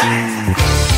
Mm.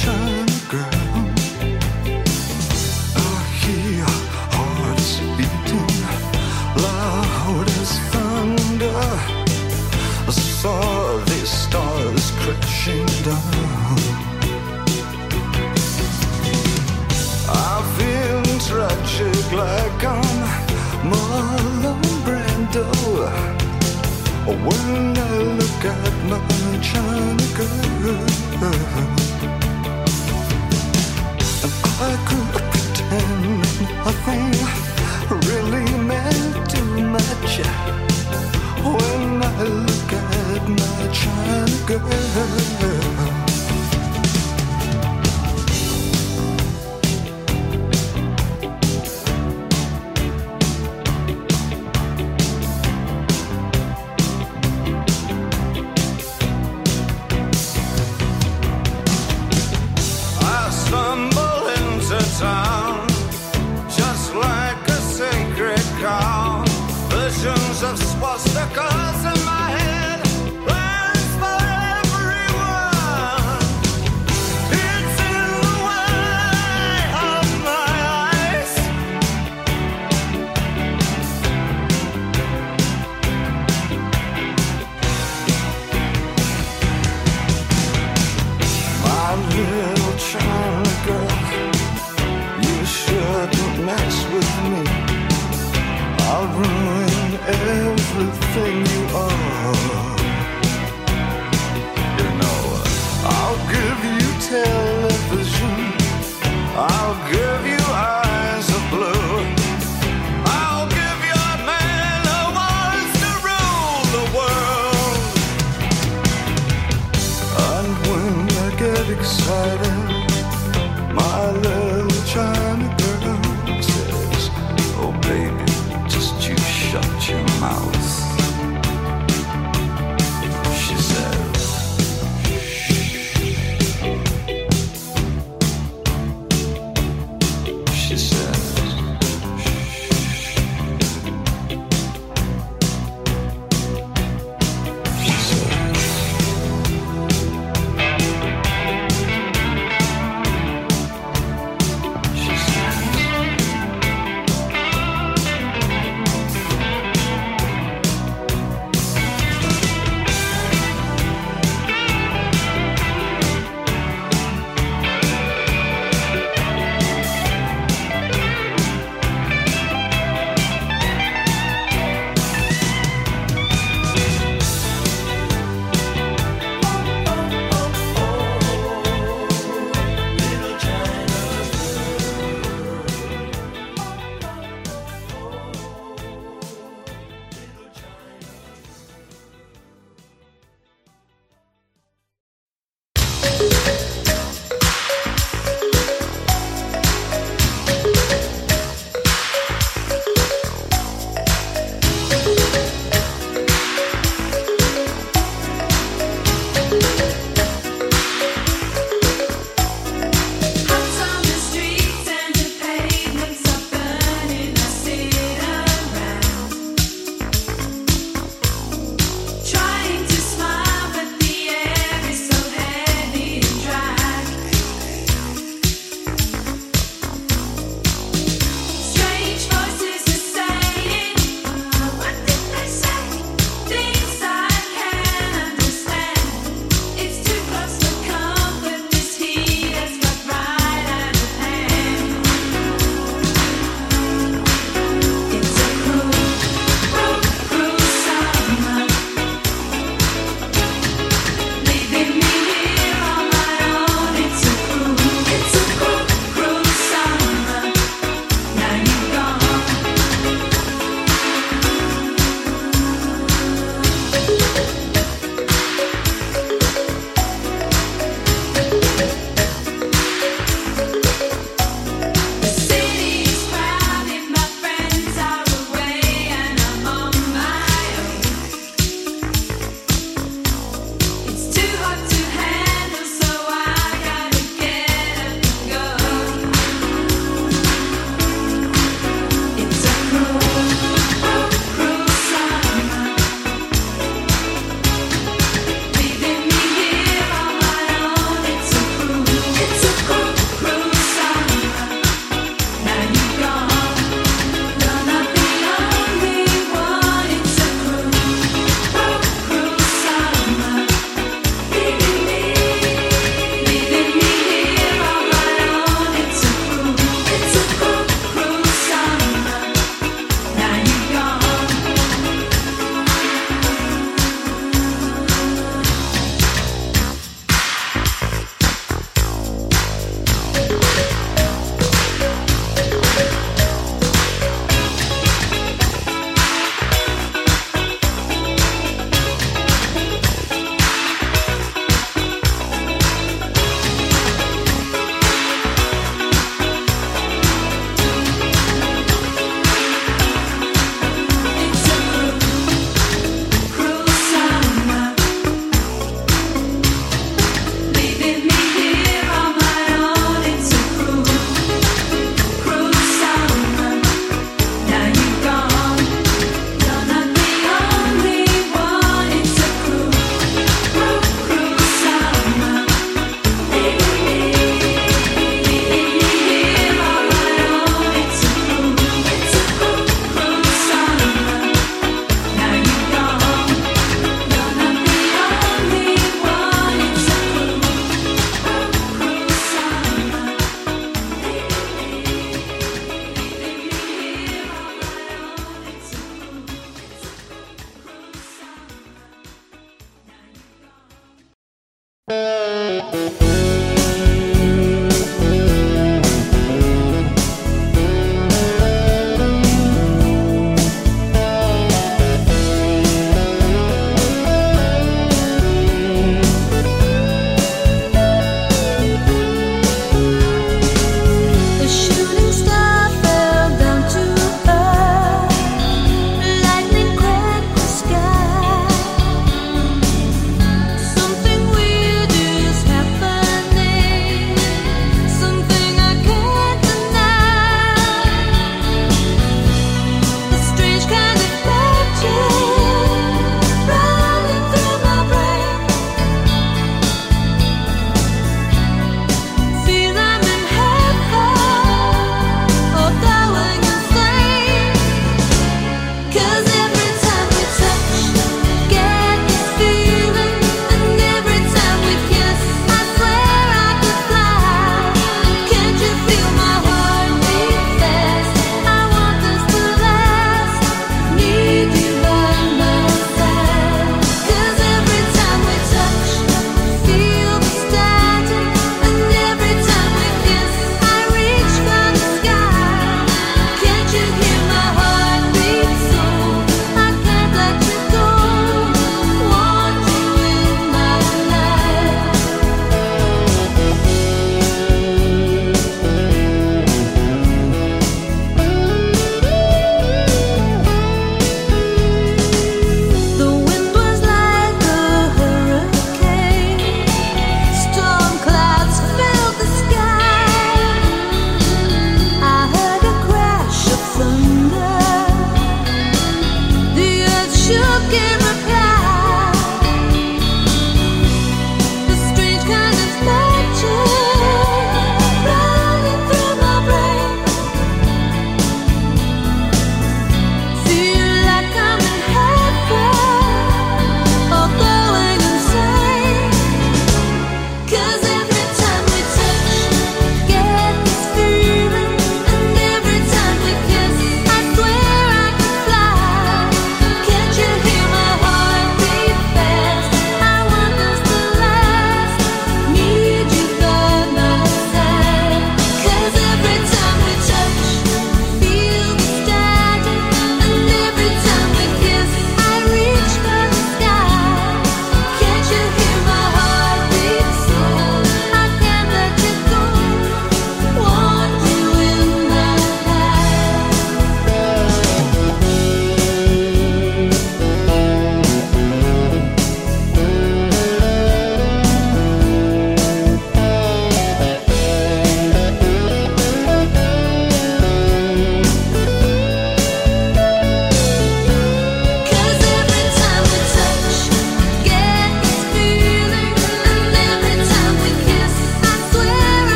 什？人。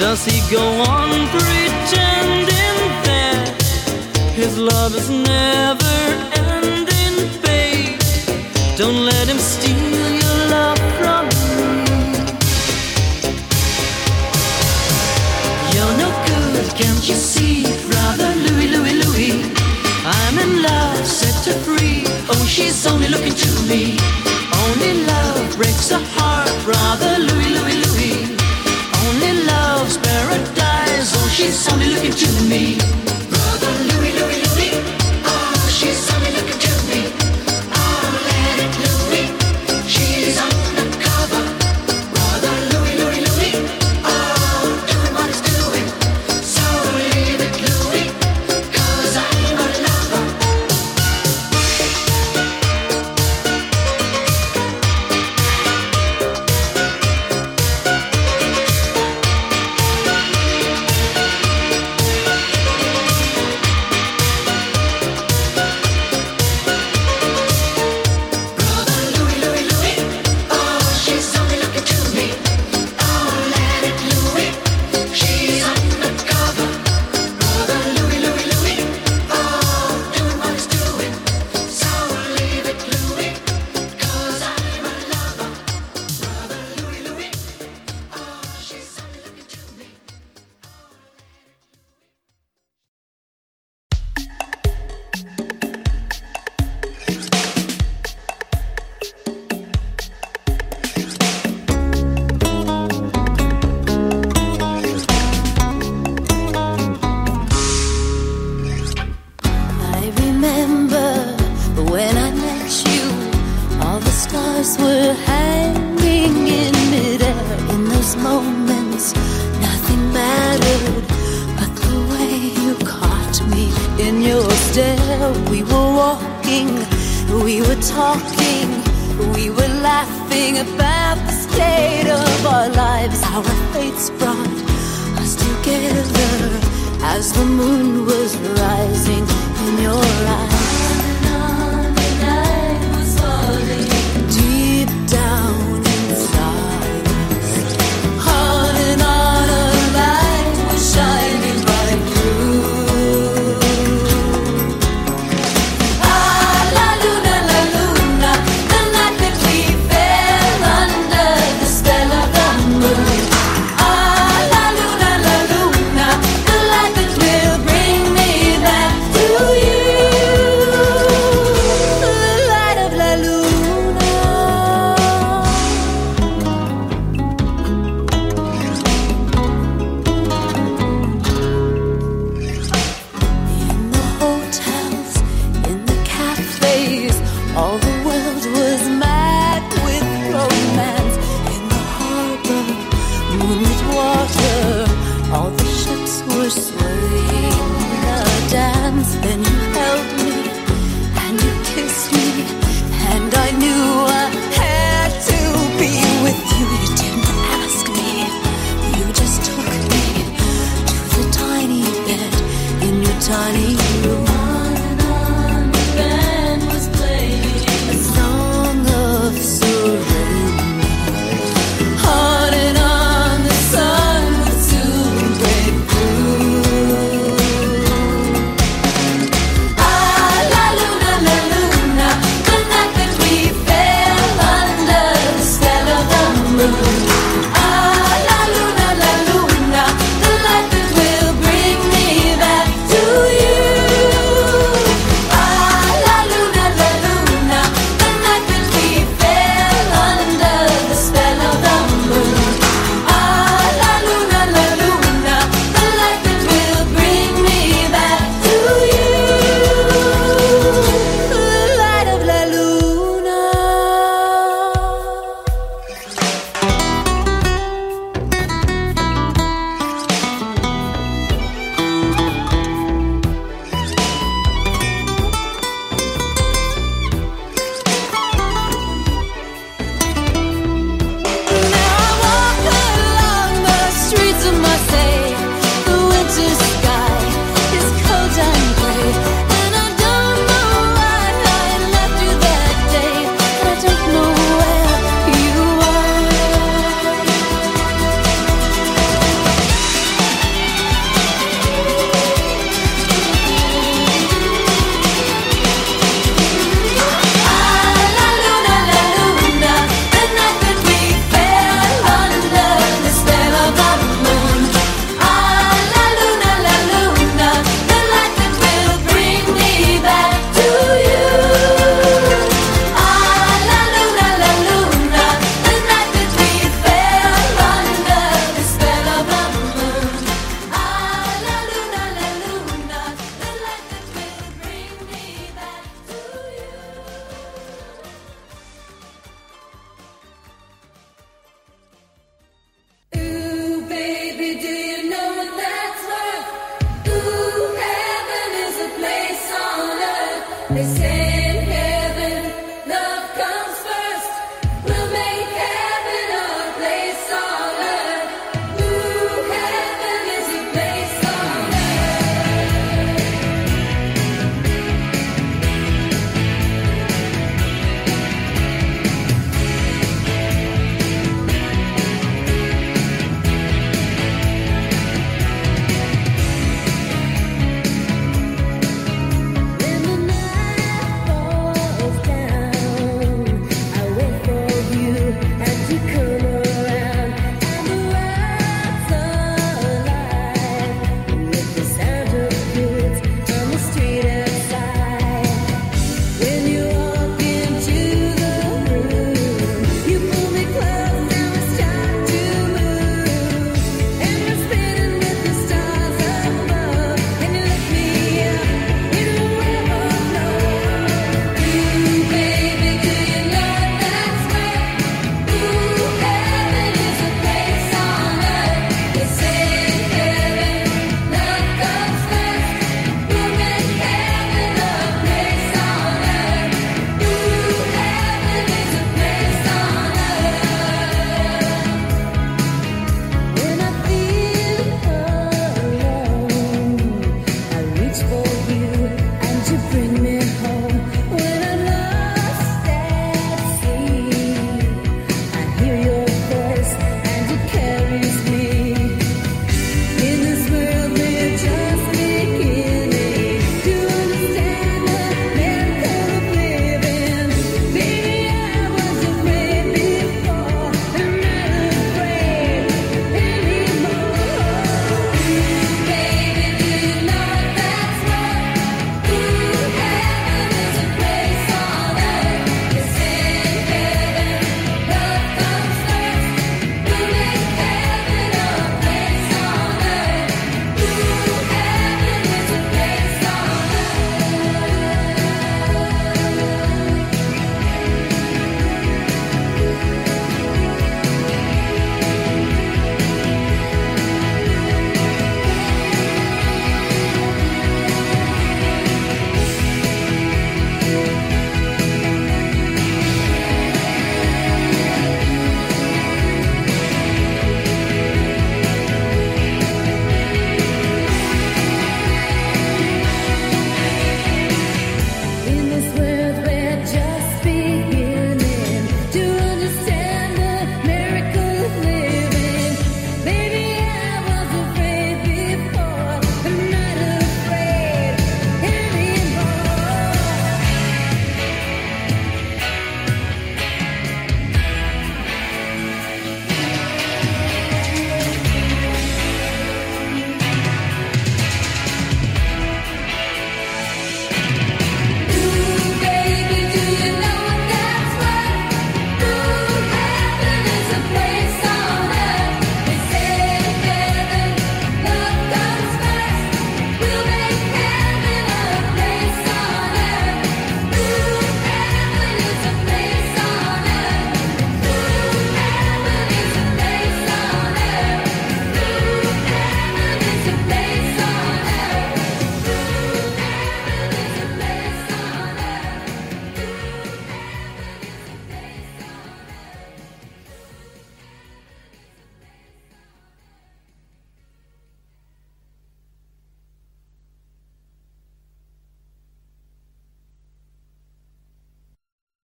does he go on pretending that his love is never ending, babe? Don't let him steal your love from me. You're no good, can't you see, brother Louie Louie Louie? I'm in love, set to free. Oh, she's only looking to me. Only love breaks a heart, brother It's only looking to me.